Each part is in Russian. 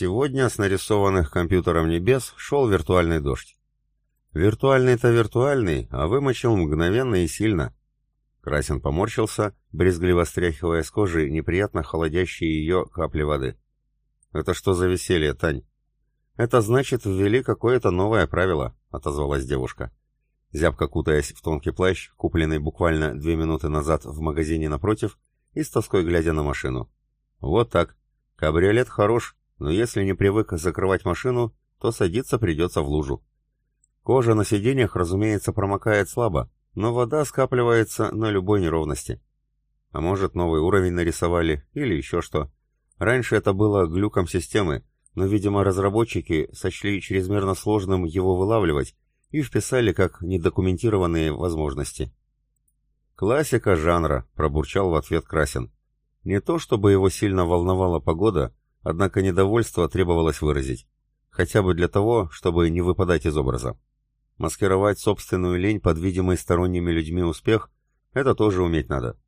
Сегодня с нарисованных компьютером небес шел виртуальный дождь. Виртуальный-то виртуальный, а вымочил мгновенно и сильно. Красин поморщился, брезгливо стряхивая с кожи неприятно холодящие ее капли воды. «Это что за веселье, Тань?» «Это значит, ввели какое-то новое правило», — отозвалась девушка. Зябко кутаясь в тонкий плащ, купленный буквально две минуты назад в магазине напротив, и с тоской глядя на машину. «Вот так. Кабриолет хорош, но если не привык закрывать машину, то садиться придется в лужу. Кожа на сиденьях, разумеется, промокает слабо, но вода скапливается на любой неровности. А может, новый уровень нарисовали или еще что. Раньше это было глюком системы, но, видимо, разработчики сочли чрезмерно сложным его вылавливать и вписали как недокументированные возможности. «Классика жанра», — пробурчал в ответ Красин. Не то чтобы его сильно волновала погода, однако недовольство требовалось выразить. Хотя бы для того, чтобы не выпадать из образа. Маскировать собственную лень под видимый сторонними людьми успех — это тоже уметь надо.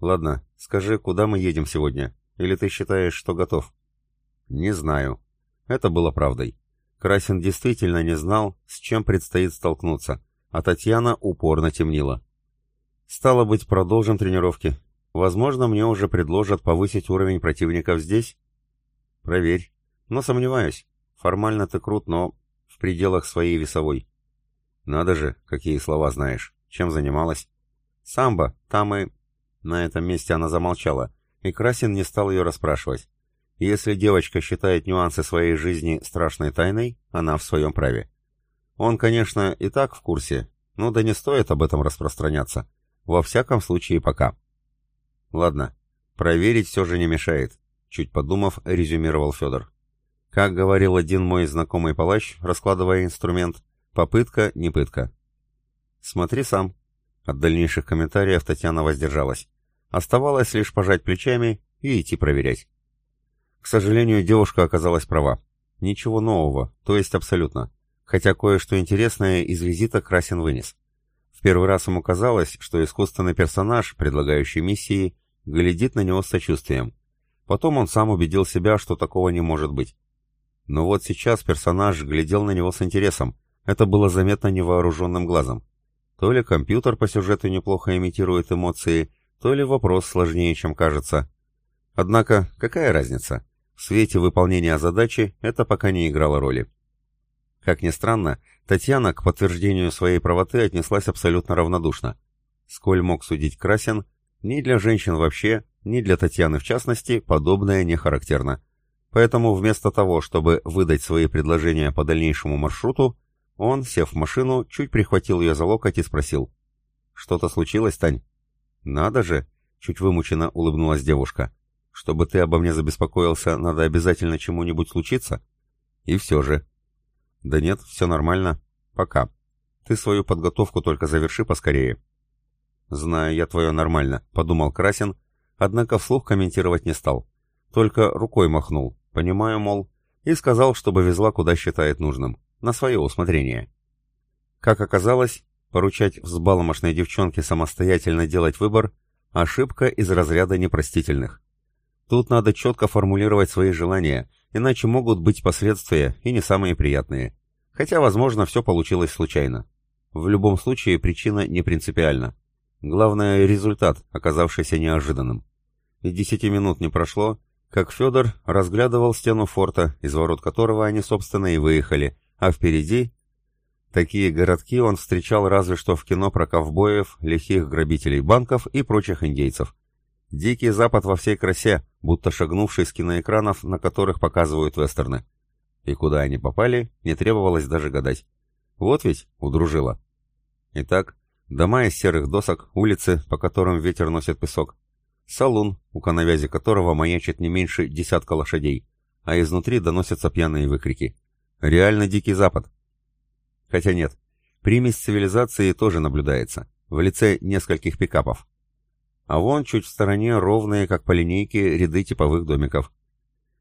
Ладно, скажи, куда мы едем сегодня? Или ты считаешь, что готов? Не знаю. Это было правдой. Красин действительно не знал, с чем предстоит столкнуться, а Татьяна упорно темнила. Стало быть, продолжим тренировки. Возможно, мне уже предложат повысить уровень противников здесь? Проверь. Но сомневаюсь. Формально ты крут, но в пределах своей весовой. Надо же, какие слова знаешь. Чем занималась? Самбо, там и... На этом месте она замолчала, и Красин не стал ее расспрашивать. Если девочка считает нюансы своей жизни страшной тайной, она в своем праве. Он, конечно, и так в курсе, но да не стоит об этом распространяться. Во всяком случае, пока. Ладно, проверить все же не мешает, чуть подумав, резюмировал Федор. Как говорил один мой знакомый палач, раскладывая инструмент, Попытка не пытка. Смотри сам. От дальнейших комментариев Татьяна воздержалась. Оставалось лишь пожать плечами и идти проверять. К сожалению, девушка оказалась права. Ничего нового, то есть абсолютно. Хотя кое-что интересное из визита Красин вынес. В первый раз ему казалось, что искусственный персонаж, предлагающий миссии, глядит на него с сочувствием. Потом он сам убедил себя, что такого не может быть. Но вот сейчас персонаж глядел на него с интересом, это было заметно невооруженным глазом. То ли компьютер по сюжету неплохо имитирует эмоции, то ли вопрос сложнее, чем кажется. Однако, какая разница? В свете выполнения задачи это пока не играло роли. Как ни странно, Татьяна к подтверждению своей правоты отнеслась абсолютно равнодушно. Сколь мог судить Красин, ни для женщин вообще, ни для Татьяны в частности, подобное не характерно. Поэтому вместо того, чтобы выдать свои предложения по дальнейшему маршруту, он, сев в машину, чуть прихватил ее за локоть и спросил. «Что-то случилось, Тань?» «Надо же!» — чуть вымученно улыбнулась девушка. «Чтобы ты обо мне забеспокоился, надо обязательно чему-нибудь случиться?» «И все же». «Да нет, все нормально. Пока. Ты свою подготовку только заверши поскорее». «Знаю я твое нормально», — подумал Красин, однако вслух комментировать не стал. Только рукой махнул, понимаю, мол, и сказал, чтобы везла куда считает нужным на свое усмотрение. Как оказалось, поручать взбаломошной девчонке самостоятельно делать выбор – ошибка из разряда непростительных. Тут надо четко формулировать свои желания, иначе могут быть последствия и не самые приятные. Хотя, возможно, все получилось случайно. В любом случае причина не принципиальна. Главное – результат, оказавшийся неожиданным. И десяти минут не прошло, как Федор разглядывал стену форта, из ворот которого они, собственно, и выехали, а впереди... Такие городки он встречал разве что в кино про ковбоев, лихих грабителей банков и прочих индейцев. Дикий Запад во всей красе, будто шагнувший с киноэкранов, на которых показывают вестерны. И куда они попали, не требовалось даже гадать. Вот ведь удружила. Итак, дома из серых досок, улицы, по которым ветер носит песок. Салун, у коновязи которого маячит не меньше десятка лошадей, а изнутри доносятся пьяные выкрики. Реально дикий запад. Хотя нет, примесь цивилизации тоже наблюдается, в лице нескольких пикапов. А вон чуть в стороне ровные, как по линейке, ряды типовых домиков.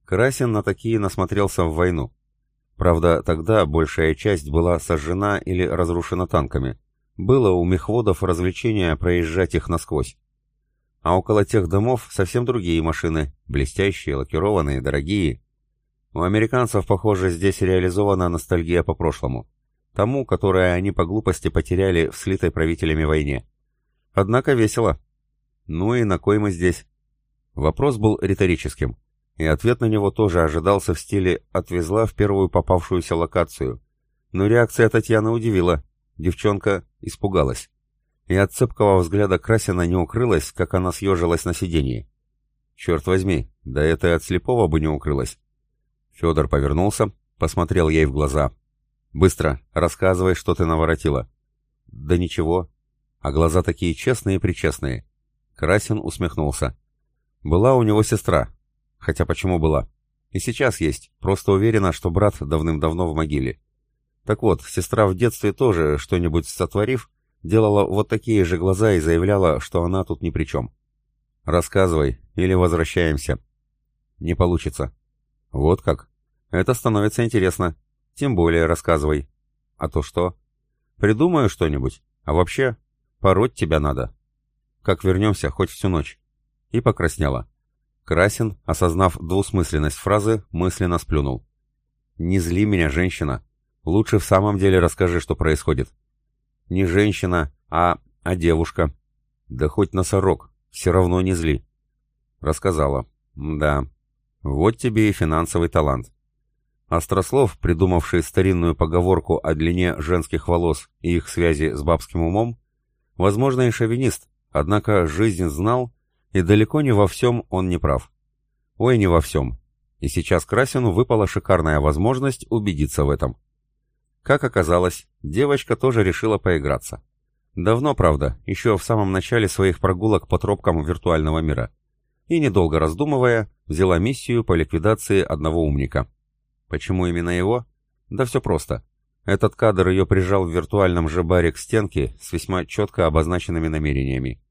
Красин на такие насмотрелся в войну. Правда, тогда большая часть была сожжена или разрушена танками. Было у мехводов развлечение проезжать их насквозь. А около тех домов совсем другие машины, блестящие, лакированные, дорогие, У американцев, похоже, здесь реализована ностальгия по прошлому. Тому, которое они по глупости потеряли в слитой правителями войне. Однако весело. Ну и на кой мы здесь? Вопрос был риторическим, и ответ на него тоже ожидался в стиле «отвезла в первую попавшуюся локацию». Но реакция Татьяны удивила. Девчонка испугалась. И от цепкого взгляда Красина не укрылась, как она съежилась на сиденье. Черт возьми, да это и от слепого бы не укрылась. Федор повернулся, посмотрел ей в глаза. «Быстро, рассказывай, что ты наворотила». «Да ничего. А глаза такие честные-причестные». Красин усмехнулся. «Была у него сестра. Хотя почему была? И сейчас есть, просто уверена, что брат давным-давно в могиле. Так вот, сестра в детстве тоже, что-нибудь сотворив, делала вот такие же глаза и заявляла, что она тут ни при чем. «Рассказывай, или возвращаемся». «Не получится». «Вот как? Это становится интересно. Тем более рассказывай». «А то что?» «Придумаю что-нибудь. А вообще, пороть тебя надо. Как вернемся, хоть всю ночь». И покраснела. Красин, осознав двусмысленность фразы, мысленно сплюнул. «Не зли меня, женщина. Лучше в самом деле расскажи, что происходит». «Не женщина, а... а девушка». «Да хоть носорог. Все равно не зли». Рассказала. «Да. Вот тебе и финансовый талант. Острослов, придумавший старинную поговорку о длине женских волос и их связи с бабским умом, возможно и шовинист, однако жизнь знал, и далеко не во всем он не прав. Ой, не во всем. И сейчас Красину выпала шикарная возможность убедиться в этом. Как оказалось, девочка тоже решила поиграться. Давно, правда, еще в самом начале своих прогулок по тропкам виртуального мира и, недолго раздумывая, взяла миссию по ликвидации одного умника. Почему именно его? Да все просто. Этот кадр ее прижал в виртуальном же баре к стенке с весьма четко обозначенными намерениями.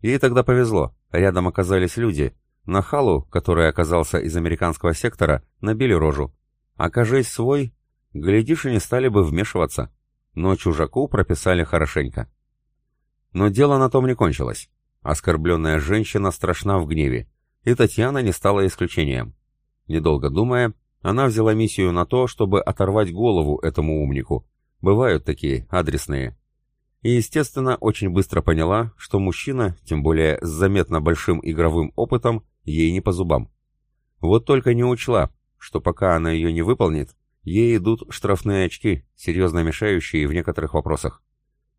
Ей тогда повезло, рядом оказались люди. На Халу, который оказался из американского сектора, набили рожу. Окажись свой, глядишь и не стали бы вмешиваться. Но чужаку прописали хорошенько. Но дело на том не кончилось. Оскорбленная женщина страшна в гневе, и Татьяна не стала исключением. Недолго думая, она взяла миссию на то, чтобы оторвать голову этому умнику. Бывают такие, адресные. И, естественно, очень быстро поняла, что мужчина, тем более с заметно большим игровым опытом, ей не по зубам. Вот только не учла, что пока она ее не выполнит, ей идут штрафные очки, серьезно мешающие в некоторых вопросах.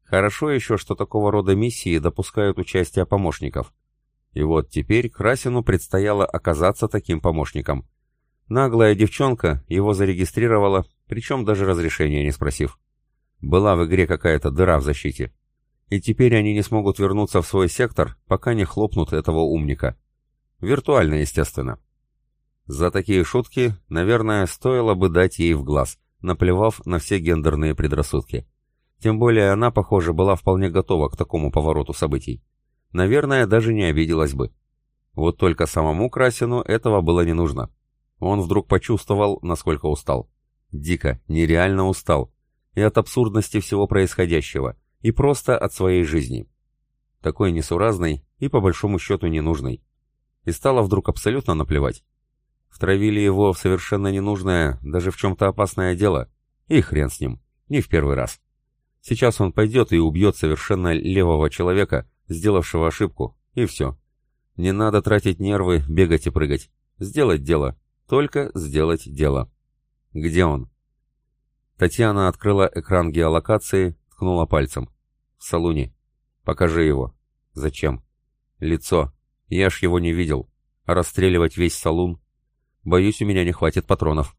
Хорошо еще, что такого рода миссии допускают участие помощников. И вот теперь Красину предстояло оказаться таким помощником. Наглая девчонка его зарегистрировала, причем даже разрешения не спросив. Была в игре какая-то дыра в защите. И теперь они не смогут вернуться в свой сектор, пока не хлопнут этого умника. Виртуально, естественно. За такие шутки, наверное, стоило бы дать ей в глаз, наплевав на все гендерные предрассудки. Тем более она, похоже, была вполне готова к такому повороту событий. Наверное, даже не обиделась бы. Вот только самому Красину этого было не нужно. Он вдруг почувствовал, насколько устал. Дико, нереально устал. И от абсурдности всего происходящего, и просто от своей жизни. Такой несуразной и по большому счету ненужной. И стало вдруг абсолютно наплевать. Втравили его в совершенно ненужное, даже в чем-то опасное дело. И хрен с ним. Не в первый раз. Сейчас он пойдет и убьет совершенно левого человека, сделавшего ошибку, и все. Не надо тратить нервы, бегать и прыгать. Сделать дело. Только сделать дело. Где он? Татьяна открыла экран геолокации, ткнула пальцем. В салуне. Покажи его. Зачем? Лицо. Я ж его не видел. А расстреливать весь салун? Боюсь, у меня не хватит патронов.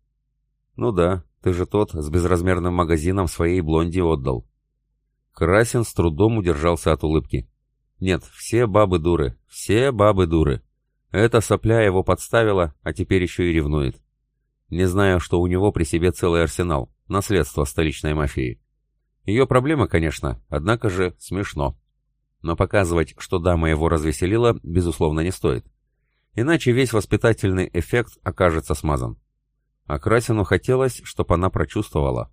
Ну да, ты же тот с безразмерным магазином своей блонди отдал. Красин с трудом удержался от улыбки. Нет, все бабы дуры, все бабы дуры. Эта сопля его подставила, а теперь еще и ревнует. Не знаю, что у него при себе целый арсенал, наследство столичной мафии. Ее проблема, конечно, однако же смешно. Но показывать, что дама его развеселила, безусловно, не стоит. Иначе весь воспитательный эффект окажется смазан. А Красину хотелось, чтобы она прочувствовала,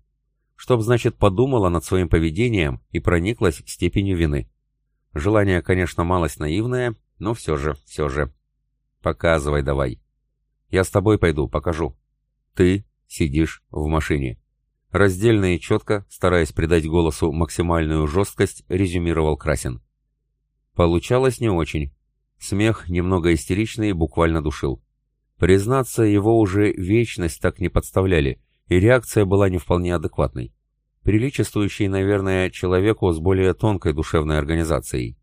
Чтоб, значит, подумала над своим поведением и прониклась степенью вины. Желание, конечно, малость наивное, но все же, все же. Показывай давай. Я с тобой пойду, покажу. Ты сидишь в машине. Раздельно и четко, стараясь придать голосу максимальную жесткость, резюмировал Красин. Получалось не очень. Смех, немного истеричный, буквально душил. Признаться, его уже вечность так не подставляли, и реакция была не вполне адекватной. Приличествующей, наверное, человеку с более тонкой душевной организацией.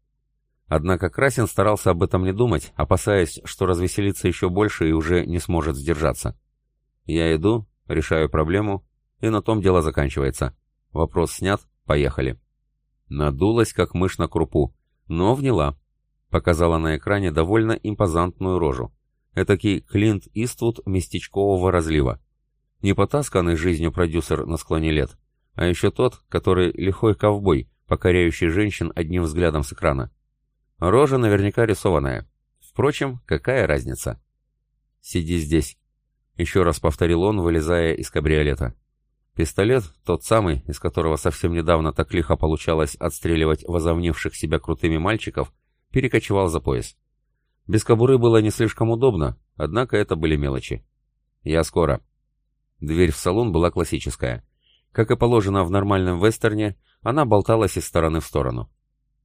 Однако Красин старался об этом не думать, опасаясь, что развеселится еще больше и уже не сможет сдержаться. Я иду, решаю проблему, и на том дело заканчивается. Вопрос снят, поехали. Надулась, как мышь на крупу, но вняла. Показала на экране довольно импозантную рожу. Этакий Клинт Иствуд местечкового разлива. Не потасканный жизнью продюсер на склоне лет, а еще тот, который лихой ковбой, покоряющий женщин одним взглядом с экрана. Рожа наверняка рисованная. Впрочем, какая разница? «Сиди здесь», — еще раз повторил он, вылезая из кабриолета. Пистолет, тот самый, из которого совсем недавно так лихо получалось отстреливать возомнивших себя крутыми мальчиков, перекочевал за пояс. Без кобуры было не слишком удобно, однако это были мелочи. «Я скоро». Дверь в салон была классическая. Как и положено в нормальном вестерне, она болталась из стороны в сторону.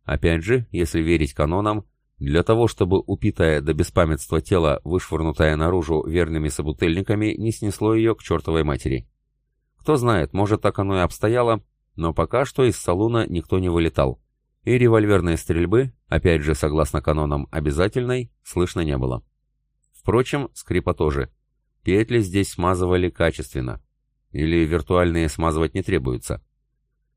Опять же, если верить канонам, для того, чтобы упитое до беспамятства тело, вышвырнутое наружу верными собутыльниками, не снесло ее к чертовой матери. Кто знает, может так оно и обстояло, но пока что из салуна никто не вылетал. И револьверной стрельбы, опять же согласно канонам обязательной, слышно не было. Впрочем, скрипа тоже. Петли здесь смазывали качественно. Или виртуальные смазывать не требуются.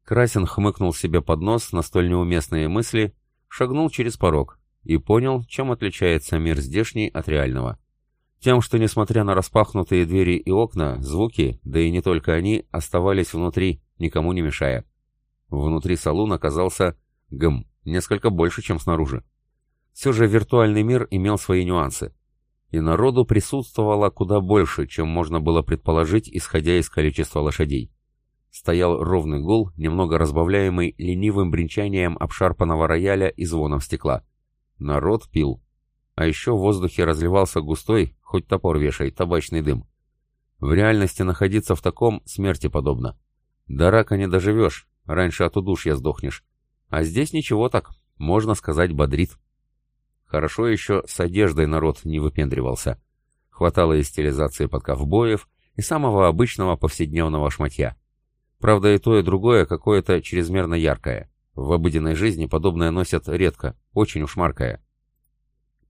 Красин хмыкнул себе под нос на столь неуместные мысли, шагнул через порог и понял, чем отличается мир здешний от реального. Тем, что, несмотря на распахнутые двери и окна, звуки, да и не только они, оставались внутри, никому не мешая. Внутри салон оказался гм, несколько больше, чем снаружи. Все же виртуальный мир имел свои нюансы. И народу присутствовало куда больше, чем можно было предположить, исходя из количества лошадей. Стоял ровный гул, немного разбавляемый ленивым бренчанием обшарпанного рояля и звоном стекла. Народ пил. А еще в воздухе разливался густой, хоть топор вешай, табачный дым. В реальности находиться в таком смерти подобно. До рака не доживешь, раньше от удушья сдохнешь. А здесь ничего так, можно сказать, бодрит. Хорошо еще с одеждой народ не выпендривался. Хватало и стилизации под ковбоев, и самого обычного повседневного шматья. Правда, и то, и другое какое-то чрезмерно яркое. В обыденной жизни подобное носят редко, очень уж маркое.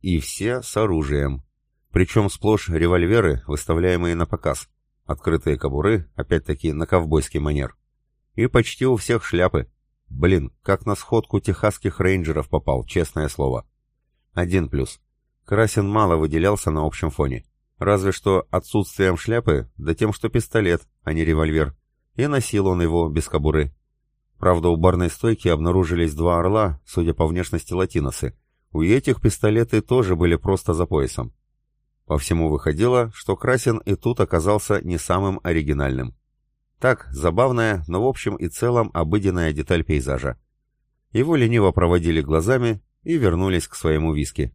И все с оружием. Причем сплошь револьверы, выставляемые на показ. Открытые кобуры, опять-таки на ковбойский манер. И почти у всех шляпы. Блин, как на сходку техасских рейнджеров попал, честное слово. Один плюс. Красин мало выделялся на общем фоне. Разве что отсутствием шляпы, да тем, что пистолет, а не револьвер. И носил он его без кобуры. Правда, у барной стойки обнаружились два орла, судя по внешности латиносы, у этих пистолеты тоже были просто за поясом. По всему выходило, что Красин и тут оказался не самым оригинальным. Так, забавная, но в общем и целом обыденная деталь пейзажа. Его лениво проводили глазами и вернулись к своему виски.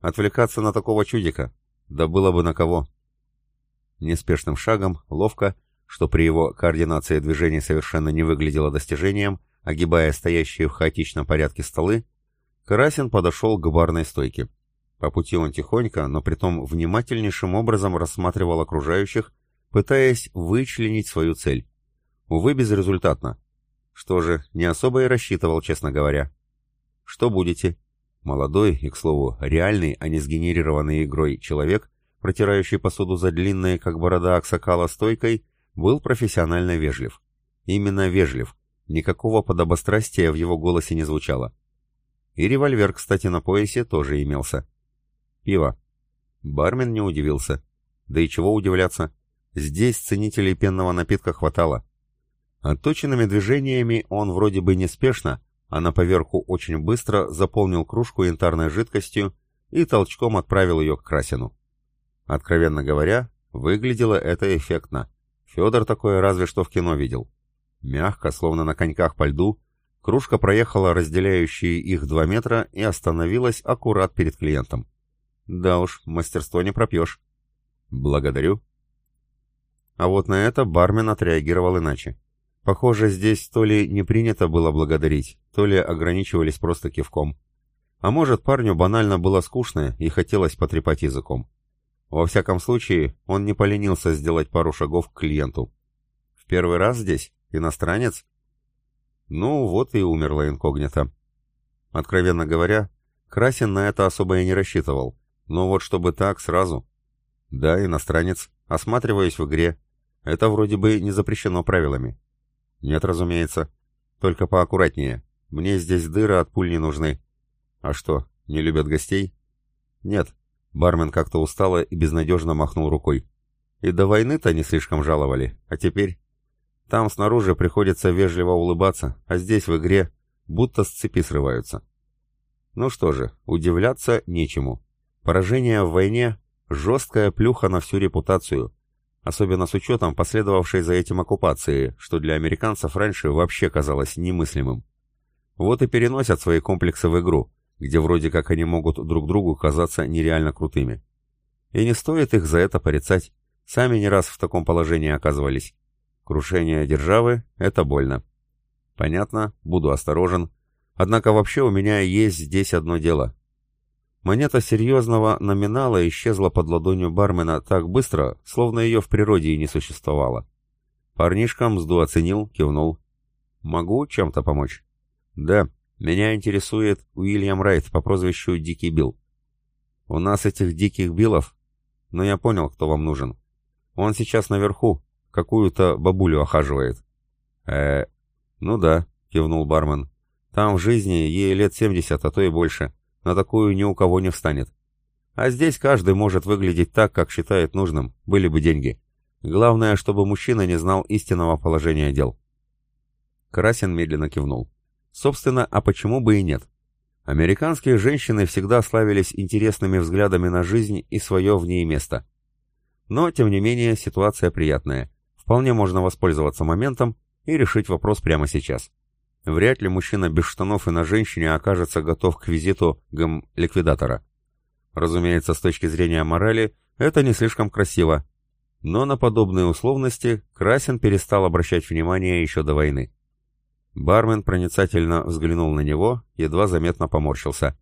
Отвлекаться на такого чудика? Да было бы на кого. Неспешным шагом, ловко, что при его координации движений совершенно не выглядело достижением, огибая стоящие в хаотичном порядке столы, Красин подошел к барной стойке. По пути он тихонько, но притом внимательнейшим образом рассматривал окружающих, пытаясь вычленить свою цель. Увы, безрезультатно. Что же, не особо и рассчитывал, честно говоря. Что будете? Молодой и, к слову, реальный, а не сгенерированный игрой человек, протирающий посуду за длинной, как борода Аксакала, стойкой, был профессионально вежлив. Именно вежлив. Никакого подобострастия в его голосе не звучало. И револьвер, кстати, на поясе тоже имелся. Пиво. Бармен не удивился. Да и чего удивляться. Здесь ценителей пенного напитка хватало. Отточенными движениями он вроде бы неспешно, а на поверку очень быстро заполнил кружку янтарной жидкостью и толчком отправил ее к Красину. Откровенно говоря, выглядело это эффектно. Федор такое разве что в кино видел. Мягко, словно на коньках по льду, Кружка проехала разделяющие их два метра и остановилась аккурат перед клиентом. Да уж, мастерство не пропьешь. Благодарю. А вот на это бармен отреагировал иначе. Похоже, здесь то ли не принято было благодарить, то ли ограничивались просто кивком. А может, парню банально было скучно и хотелось потрепать языком. Во всяком случае, он не поленился сделать пару шагов к клиенту. «В первый раз здесь? Иностранец?» Ну, вот и умерла инкогнито. Откровенно говоря, Красин на это особо и не рассчитывал. Но вот чтобы так, сразу. Да, иностранец. Осматриваюсь в игре. Это вроде бы не запрещено правилами. Нет, разумеется. Только поаккуратнее. Мне здесь дыры от пуль не нужны. А что, не любят гостей? Нет. Бармен как-то устало и безнадежно махнул рукой. И до войны-то не слишком жаловали. А теперь... Там снаружи приходится вежливо улыбаться, а здесь в игре будто с цепи срываются. Ну что же, удивляться нечему. Поражение в войне — жесткая плюха на всю репутацию, особенно с учетом последовавшей за этим оккупации, что для американцев раньше вообще казалось немыслимым. Вот и переносят свои комплексы в игру, где вроде как они могут друг другу казаться нереально крутыми. И не стоит их за это порицать, сами не раз в таком положении оказывались. Крушение державы — это больно. Понятно, буду осторожен. Однако вообще у меня есть здесь одно дело. Монета серьезного номинала исчезла под ладонью бармена так быстро, словно ее в природе и не существовало. Парнишка мзду оценил, кивнул. «Могу чем-то помочь?» «Да, меня интересует Уильям Райт по прозвищу Дикий Билл. У нас этих Диких Биллов, но я понял, кто вам нужен. Он сейчас наверху, какую-то бабулю охаживает». «Э, ну да», — кивнул бармен. «Там в жизни ей лет семьдесят, а то и больше». На такую ни у кого не встанет. А здесь каждый может выглядеть так, как считает нужным, были бы деньги. Главное, чтобы мужчина не знал истинного положения дел. Красин медленно кивнул. Собственно, а почему бы и нет? Американские женщины всегда славились интересными взглядами на жизнь и свое в ней место. Но, тем не менее, ситуация приятная. Вполне можно воспользоваться моментом и решить вопрос прямо сейчас. Вряд ли мужчина без штанов и на женщине окажется готов к визиту гм-ликвидатора. Разумеется, с точки зрения морали, это не слишком красиво. Но на подобные условности Красин перестал обращать внимание еще до войны. Бармен проницательно взглянул на него, едва заметно поморщился.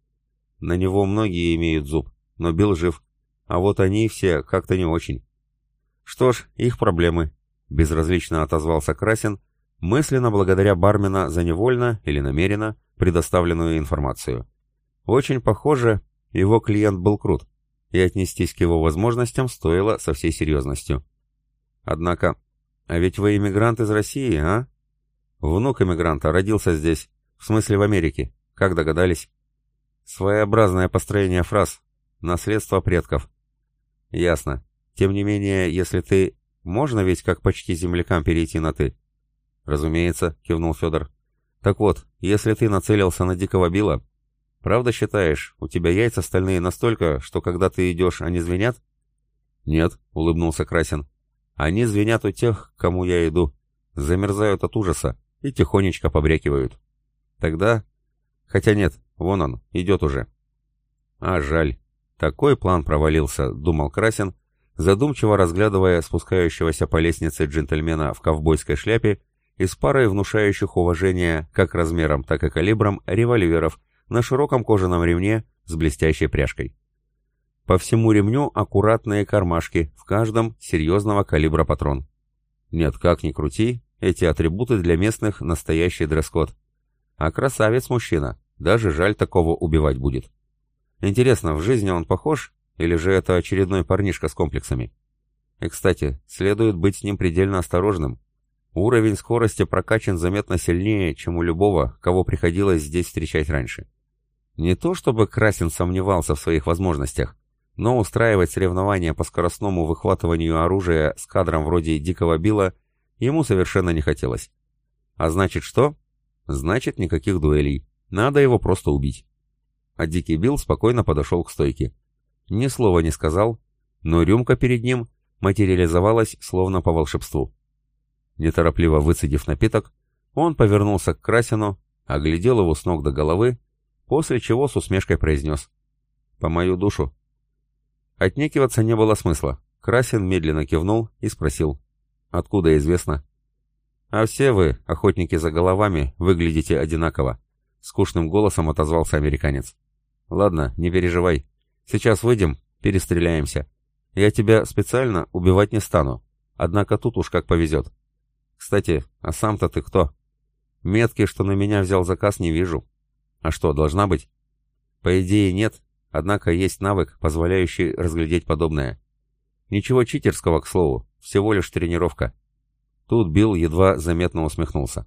На него многие имеют зуб, но Билл жив, а вот они все как-то не очень. Что ж, их проблемы, безразлично отозвался Красин, мысленно благодаря бармена за невольно или намеренно предоставленную информацию. Очень похоже, его клиент был крут, и отнестись к его возможностям стоило со всей серьезностью. Однако, а ведь вы иммигрант из России, а? Внук иммигранта родился здесь, в смысле в Америке, как догадались? Своеобразное построение фраз, наследство предков. Ясно. Тем не менее, если ты... Можно ведь как почти землякам перейти на «ты»? «Разумеется», — кивнул Федор. «Так вот, если ты нацелился на дикого Билла, правда считаешь, у тебя яйца стальные настолько, что когда ты идешь, они звенят?» «Нет», — улыбнулся Красин. «Они звенят у тех, к кому я иду, замерзают от ужаса и тихонечко побрякивают. Тогда... Хотя нет, вон он, идет уже». «А жаль. Такой план провалился», — думал Красин, задумчиво разглядывая спускающегося по лестнице джентльмена в ковбойской шляпе и с парой внушающих уважение как размером, так и калибром револьверов на широком кожаном ремне с блестящей пряжкой. По всему ремню аккуратные кармашки, в каждом серьезного калибра патрон. Нет, как ни крути, эти атрибуты для местных настоящий дресс-код. А красавец мужчина, даже жаль такого убивать будет. Интересно, в жизни он похож, или же это очередной парнишка с комплексами? И, кстати, следует быть с ним предельно осторожным, Уровень скорости прокачан заметно сильнее, чем у любого, кого приходилось здесь встречать раньше. Не то чтобы Красин сомневался в своих возможностях, но устраивать соревнования по скоростному выхватыванию оружия с кадром вроде Дикого Билла ему совершенно не хотелось. А значит что? Значит никаких дуэлей. Надо его просто убить. А Дикий Билл спокойно подошел к стойке. Ни слова не сказал, но рюмка перед ним материализовалась словно по волшебству. Неторопливо выцедив напиток, он повернулся к Красину, оглядел его с ног до головы, после чего с усмешкой произнес «По мою душу». Отнекиваться не было смысла. Красин медленно кивнул и спросил Откуда известно? А все вы, охотники за головами, выглядите одинаково. Скучным голосом отозвался американец. Ладно, не переживай. Сейчас выйдем, перестреляемся. Я тебя специально убивать не стану. Однако тут уж как повезет. Кстати, а сам-то ты кто? Метки, что на меня взял заказ, не вижу. А что, должна быть? По идее, нет. Однако есть навык, позволяющий разглядеть подобное. Ничего читерского, к слову, всего лишь тренировка. Тут Билл едва заметно усмехнулся.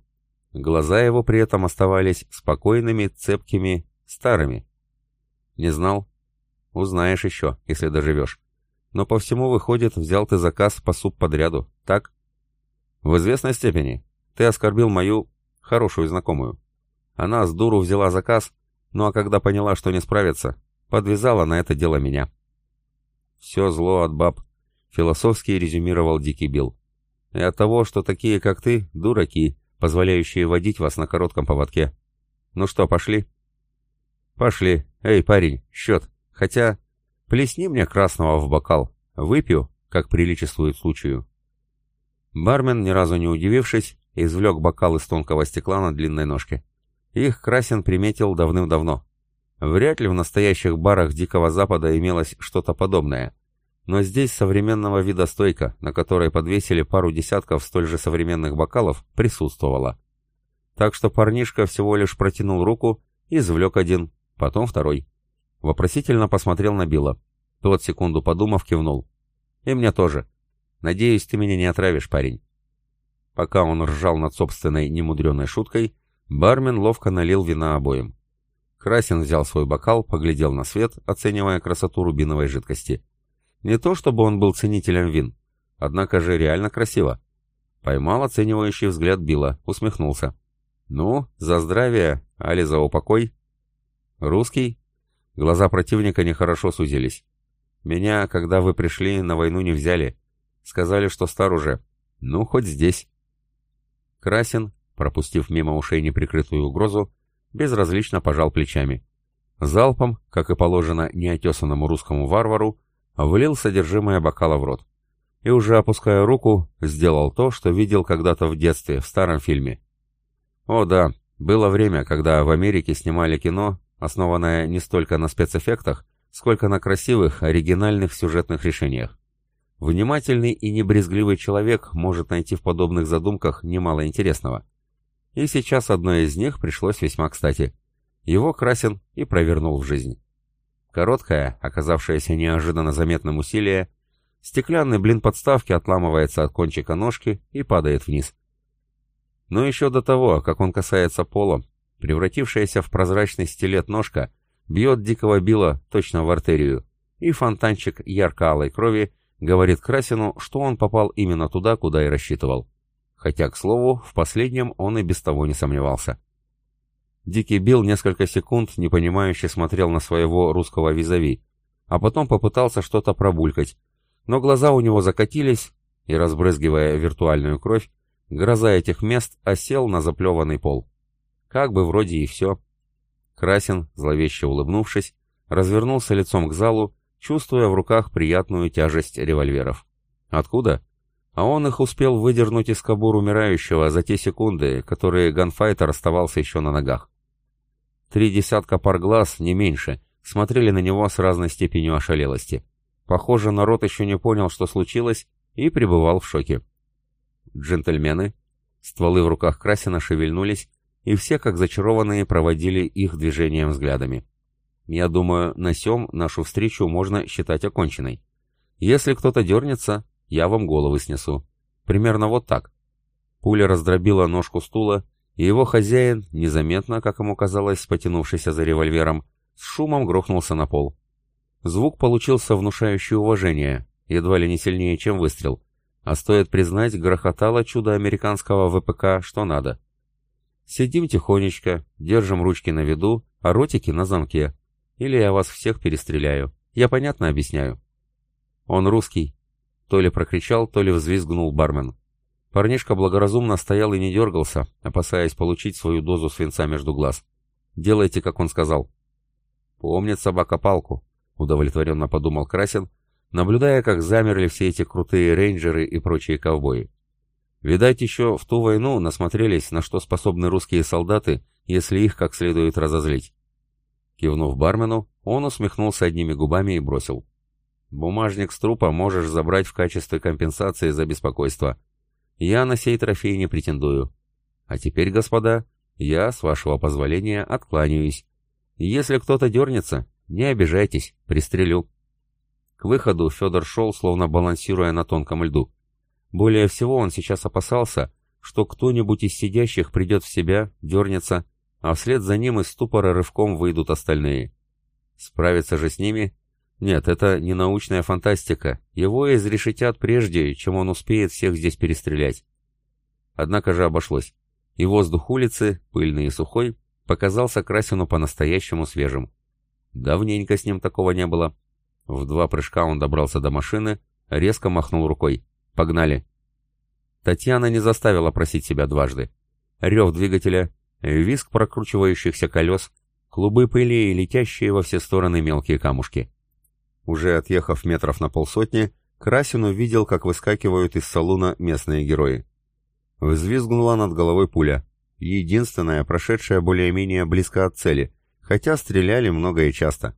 Глаза его при этом оставались спокойными, цепкими, старыми. Не знал? Узнаешь еще, если доживешь. Но по всему выходит, взял ты заказ по субподряду, так? В известной степени. Ты оскорбил мою хорошую знакомую. Она с дуру взяла заказ, ну а когда поняла, что не справится, подвязала на это дело меня. Все зло от баб, философски резюмировал Дикий Билл. И от того, что такие, как ты, дураки, позволяющие водить вас на коротком поводке. Ну что, пошли? Пошли. Эй, парень, счет. Хотя, плесни мне красного в бокал. Выпью, как приличествует случаю. Бармен, ни разу не удивившись, извлек бокал из тонкого стекла на длинной ножке. Их Красин приметил давным-давно. Вряд ли в настоящих барах Дикого Запада имелось что-то подобное. Но здесь современного вида стойка, на которой подвесили пару десятков столь же современных бокалов, присутствовала. Так что парнишка всего лишь протянул руку, извлек один, потом второй. Вопросительно посмотрел на Билла. Тот, секунду подумав, кивнул. «И мне тоже. Надеюсь, ты меня не отравишь, парень». Пока он ржал над собственной немудреной шуткой, бармен ловко налил вина обоим. Красин взял свой бокал, поглядел на свет, оценивая красоту рубиновой жидкости. Не то чтобы он был ценителем вин, однако же реально красиво. Поймал оценивающий взгляд Билла, усмехнулся. «Ну, за здравие, али за упокой?» «Русский?» Глаза противника нехорошо сузились. «Меня, когда вы пришли, на войну не взяли. Сказали, что стар уже. Ну, хоть здесь». Красин, пропустив мимо ушей неприкрытую угрозу, безразлично пожал плечами. Залпом, как и положено неотесанному русскому варвару, влил содержимое бокала в рот. И уже опуская руку, сделал то, что видел когда-то в детстве, в старом фильме. О да, было время, когда в Америке снимали кино, основанное не столько на спецэффектах, сколько на красивых, оригинальных сюжетных решениях. Внимательный и небрезгливый человек может найти в подобных задумках немало интересного. И сейчас одно из них пришлось весьма кстати. Его Красин и провернул в жизнь. Короткое, оказавшееся неожиданно заметным усилие, стеклянный блин подставки отламывается от кончика ножки и падает вниз. Но еще до того, как он касается пола, превратившаяся в прозрачный стилет ножка бьет дикого била точно в артерию, и фонтанчик ярко-алой крови говорит Красину, что он попал именно туда, куда и рассчитывал хотя, к слову, в последнем он и без того не сомневался. Дикий Билл несколько секунд непонимающе смотрел на своего русского визави, а потом попытался что-то пробулькать, но глаза у него закатились, и, разбрызгивая виртуальную кровь, гроза этих мест осел на заплеванный пол. Как бы вроде и все. Красин, зловеще улыбнувшись, развернулся лицом к залу, чувствуя в руках приятную тяжесть револьверов. Откуда? а он их успел выдернуть из кобур умирающего за те секунды, которые ганфайтер оставался еще на ногах. Три десятка пар глаз, не меньше, смотрели на него с разной степенью ошалелости. Похоже, народ еще не понял, что случилось, и пребывал в шоке. Джентльмены, стволы в руках Красина шевельнулись, и все, как зачарованные, проводили их движением взглядами. Я думаю, на сём нашу встречу можно считать оконченной. Если кто-то дернется, я вам головы снесу. Примерно вот так. Пуля раздробила ножку стула, и его хозяин, незаметно, как ему казалось, потянувшийся за револьвером, с шумом грохнулся на пол. Звук получился внушающий уважение, едва ли не сильнее, чем выстрел. А стоит признать, грохотало чудо американского ВПК, что надо. Сидим тихонечко, держим ручки на виду, а ротики на замке. Или я вас всех перестреляю. Я понятно объясняю. Он русский, то ли прокричал, то ли взвизгнул бармен. Парнишка благоразумно стоял и не дергался, опасаясь получить свою дозу свинца между глаз. «Делайте, как он сказал». «Помнит собака палку», — удовлетворенно подумал Красин, наблюдая, как замерли все эти крутые рейнджеры и прочие ковбои. Видать, еще в ту войну насмотрелись, на что способны русские солдаты, если их как следует разозлить. Кивнув бармену, он усмехнулся одними губами и бросил. «Бумажник с трупа можешь забрать в качестве компенсации за беспокойство. Я на сей трофей не претендую. А теперь, господа, я, с вашего позволения, откланяюсь. Если кто-то дернется, не обижайтесь, пристрелю». К выходу Федор шел, словно балансируя на тонком льду. Более всего он сейчас опасался, что кто-нибудь из сидящих придет в себя, дернется, а вслед за ним из ступора рывком выйдут остальные. Справиться же с ними? Нет, это не научная фантастика, его изрешетят прежде, чем он успеет всех здесь перестрелять. Однако же обошлось, и воздух улицы, пыльный и сухой, показался Красину по-настоящему свежим. Давненько с ним такого не было. В два прыжка он добрался до машины, резко махнул рукой. Погнали. Татьяна не заставила просить себя дважды. Рев двигателя, визг прокручивающихся колес, клубы пыли и летящие во все стороны мелкие камушки. Уже отъехав метров на полсотни, Красин увидел, как выскакивают из салуна местные герои. Взвизгнула над головой пуля. Единственная, прошедшая более-менее близко от цели, хотя стреляли много и часто.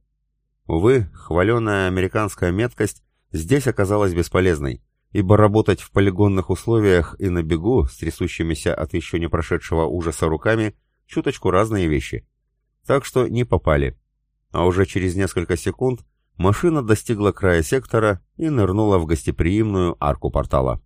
Увы, хваленая американская меткость здесь оказалась бесполезной, ибо работать в полигонных условиях и на бегу с трясущимися от еще не прошедшего ужаса руками чуточку разные вещи. Так что не попали. А уже через несколько секунд машина достигла края сектора и нырнула в гостеприимную арку портала.